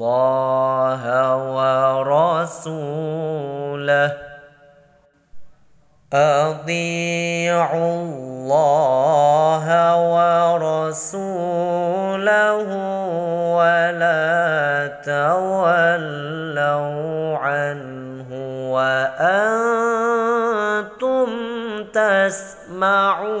الله ورسوله. أطيعوا الله ورسوله ولا تولوا عنه وأنتم تسمعون.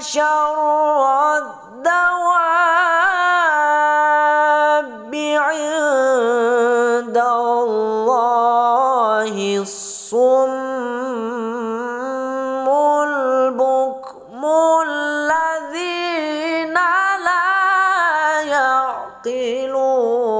شر الدواب عند الله الصم البكم الذين لا يعقلون.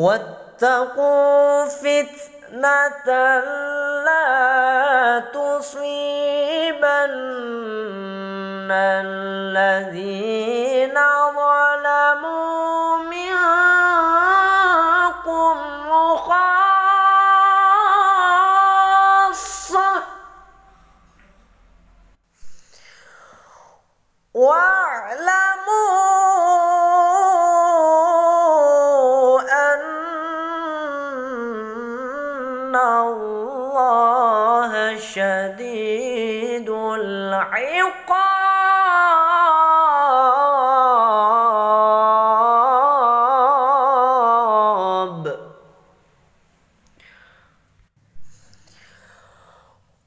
واتقوا فتنة لا تصيبن الذين شديد العقاب.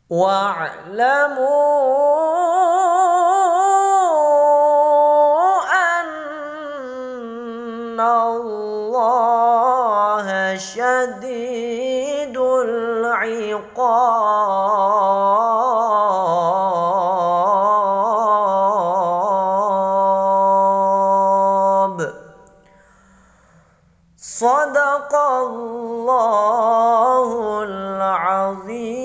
واعلموا أن الله شديد العقاب. الله العظيم.